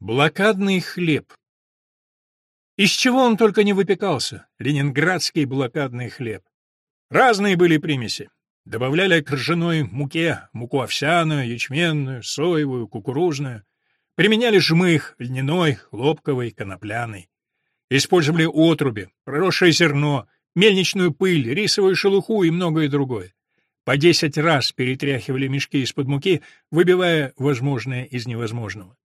Блокадный хлеб. Из чего он только не выпекался, ленинградский блокадный хлеб. Разные были примеси. Добавляли к ржаной муке муку овсяную, ячменную, соевую, кукурузную. Применяли жмых, льняной, хлопковый, конопляный. Использовали отруби, проросшее зерно, мельничную пыль, рисовую шелуху и многое другое. По десять раз перетряхивали мешки из-под муки, выбивая возможное из невозможного.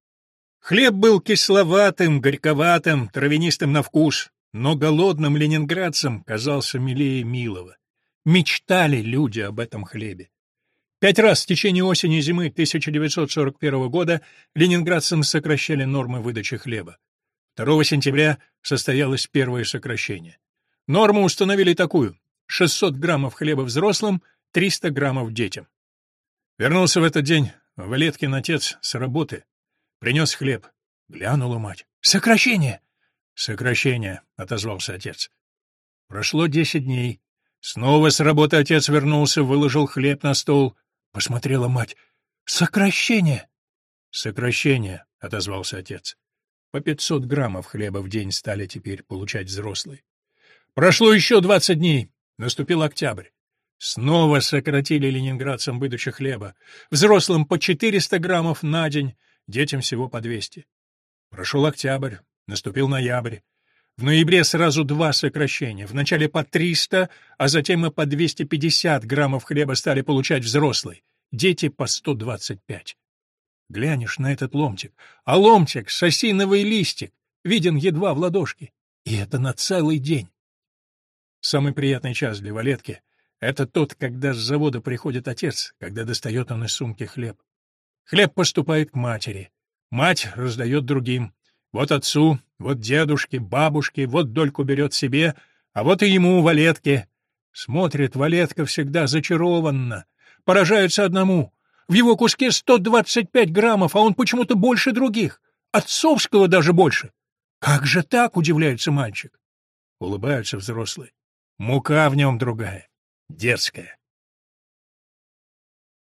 Хлеб был кисловатым, горьковатым, травянистым на вкус, но голодным ленинградцам казался милее милого. Мечтали люди об этом хлебе. Пять раз в течение осени и зимы 1941 года ленинградцам сокращали нормы выдачи хлеба. 2 сентября состоялось первое сокращение. Норму установили такую — 600 граммов хлеба взрослым, 300 граммов детям. Вернулся в этот день Валеткин отец с работы. Принес хлеб. Глянула мать. «Сокращение!» «Сокращение», — отозвался отец. Прошло десять дней. Снова с работы отец вернулся, выложил хлеб на стол. Посмотрела мать. «Сокращение!» «Сокращение», — отозвался отец. По пятьсот граммов хлеба в день стали теперь получать взрослые. Прошло еще двадцать дней. Наступил октябрь. Снова сократили ленинградцам выдачу хлеба. Взрослым по 400 граммов на день, детям всего по 200. Прошел октябрь, наступил ноябрь. В ноябре сразу два сокращения. Вначале по 300, а затем и по 250 граммов хлеба стали получать взрослые. Дети по 125. Глянешь на этот ломтик. А ломтик с осиновый листик виден едва в ладошке. И это на целый день. Самый приятный час для Валетки — это тот, когда с завода приходит отец, когда достает он из сумки хлеб. Хлеб поступает к матери. Мать раздает другим. Вот отцу, вот дедушке, бабушке, вот дольку берет себе, а вот и ему, Валетке. Смотрит Валетка всегда зачарованно. Поражается одному. В его куске 125 граммов, а он почему-то больше других. Отцовского даже больше. Как же так, удивляется мальчик. Улыбаются взрослые. Мука в нем другая, дерзкая.